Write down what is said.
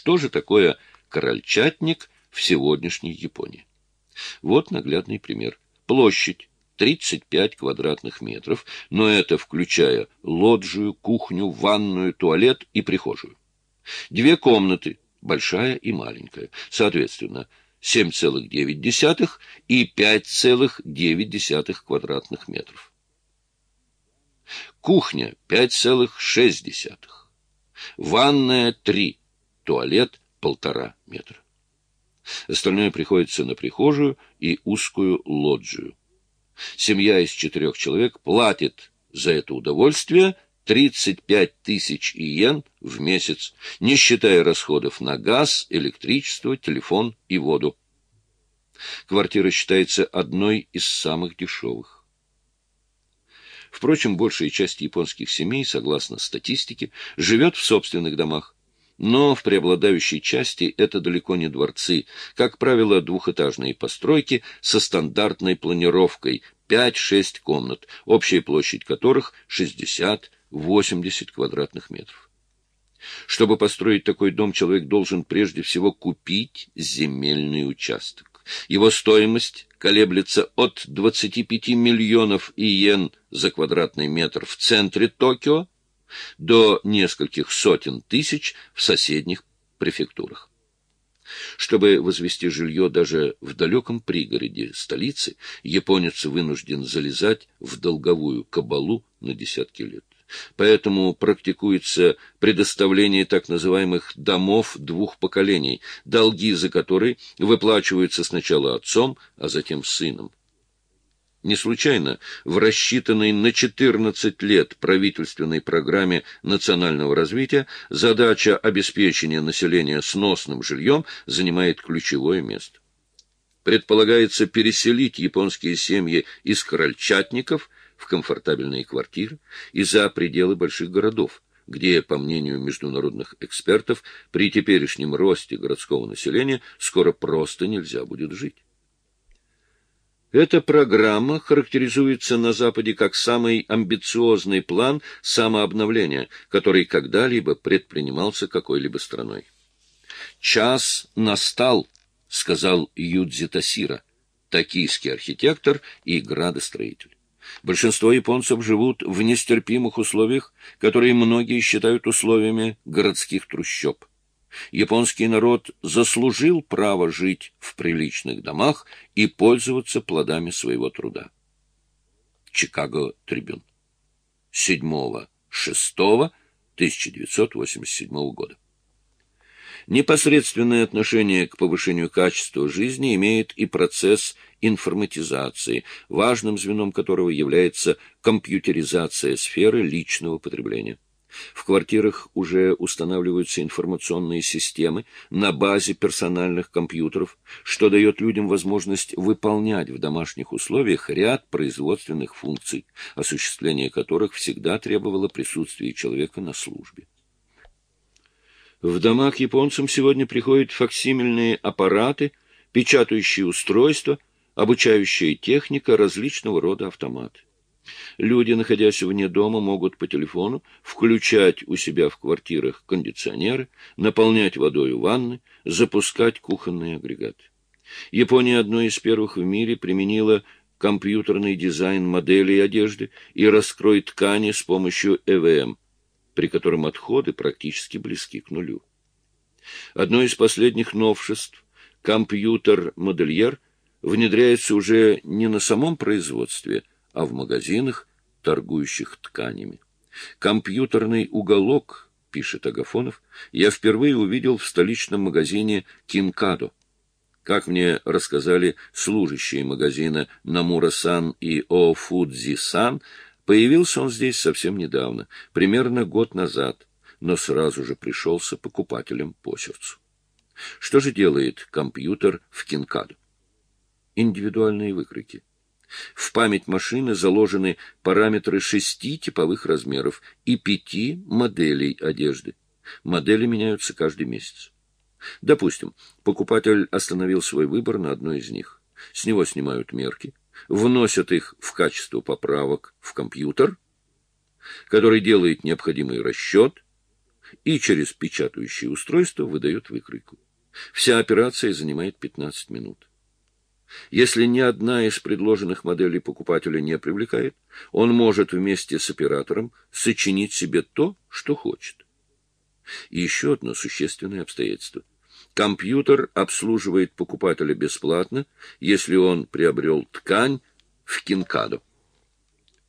что же такое корольчатник в сегодняшней Японии. Вот наглядный пример. Площадь 35 квадратных метров, но это включая лоджию, кухню, ванную, туалет и прихожую. Две комнаты, большая и маленькая, соответственно, 7,9 и 5,9 квадратных метров. Кухня 5,6. Ванная 3. Туалет полтора метра. Остальное приходится на прихожую и узкую лоджию. Семья из четырех человек платит за это удовольствие 35 тысяч иен в месяц, не считая расходов на газ, электричество, телефон и воду. Квартира считается одной из самых дешевых. Впрочем, большая часть японских семей, согласно статистике, живет в собственных домах. Но в преобладающей части это далеко не дворцы, как правило, двухэтажные постройки со стандартной планировкой 5-6 комнат, общая площадь которых 60-80 квадратных метров. Чтобы построить такой дом, человек должен прежде всего купить земельный участок. Его стоимость колеблется от 25 миллионов иен за квадратный метр в центре Токио до нескольких сотен тысяч в соседних префектурах. Чтобы возвести жилье даже в далеком пригороде столицы, японец вынужден залезать в долговую кабалу на десятки лет. Поэтому практикуется предоставление так называемых «домов двух поколений», долги за которые выплачиваются сначала отцом, а затем сыном. Не случайно в рассчитанной на 14 лет правительственной программе национального развития задача обеспечения населения сносным жильем занимает ключевое место. Предполагается переселить японские семьи из крольчатников в комфортабельные квартиры и за пределы больших городов, где, по мнению международных экспертов, при теперешнем росте городского населения скоро просто нельзя будет жить. Эта программа характеризуется на Западе как самый амбициозный план самообновления, который когда-либо предпринимался какой-либо страной. «Час настал», — сказал Юдзи Тасира, токийский архитектор и градостроитель. Большинство японцев живут в нестерпимых условиях, которые многие считают условиями городских трущоб. Японский народ заслужил право жить в приличных домах и пользоваться плодами своего труда. Чикаго Трибюн. 7-6-1987 года. Непосредственное отношение к повышению качества жизни имеет и процесс информатизации, важным звеном которого является компьютеризация сферы личного потребления. В квартирах уже устанавливаются информационные системы на базе персональных компьютеров, что дает людям возможность выполнять в домашних условиях ряд производственных функций, осуществление которых всегда требовало присутствия человека на службе. В домах японцам сегодня приходят факсимильные аппараты, печатающие устройства, обучающая техника, различного рода автоматы. Люди, находясь вне дома, могут по телефону включать у себя в квартирах кондиционеры, наполнять водой ванны, запускать кухонные агрегаты. Япония одной из первых в мире применила компьютерный дизайн моделей одежды и раскрой ткани с помощью ЭВМ, при котором отходы практически близки к нулю. Одно из последних новшеств – компьютер-модельер – внедряется уже не на самом производстве, а в магазинах, торгующих тканями. Компьютерный уголок, пишет Агафонов, я впервые увидел в столичном магазине Кинкадо. Как мне рассказали служащие магазина Намура-сан и О-Фудзи-сан, появился он здесь совсем недавно, примерно год назад, но сразу же пришелся покупателям по сердцу. Что же делает компьютер в Кинкадо? Индивидуальные выкройки. В память машины заложены параметры шести типовых размеров и пяти моделей одежды. Модели меняются каждый месяц. Допустим, покупатель остановил свой выбор на одной из них. С него снимают мерки, вносят их в качество поправок в компьютер, который делает необходимый расчет, и через печатающее устройство выдает выкройку. Вся операция занимает 15 минут. Если ни одна из предложенных моделей покупателя не привлекает, он может вместе с оператором сочинить себе то, что хочет. И еще одно существенное обстоятельство. Компьютер обслуживает покупателя бесплатно, если он приобрел ткань в Кинкадо.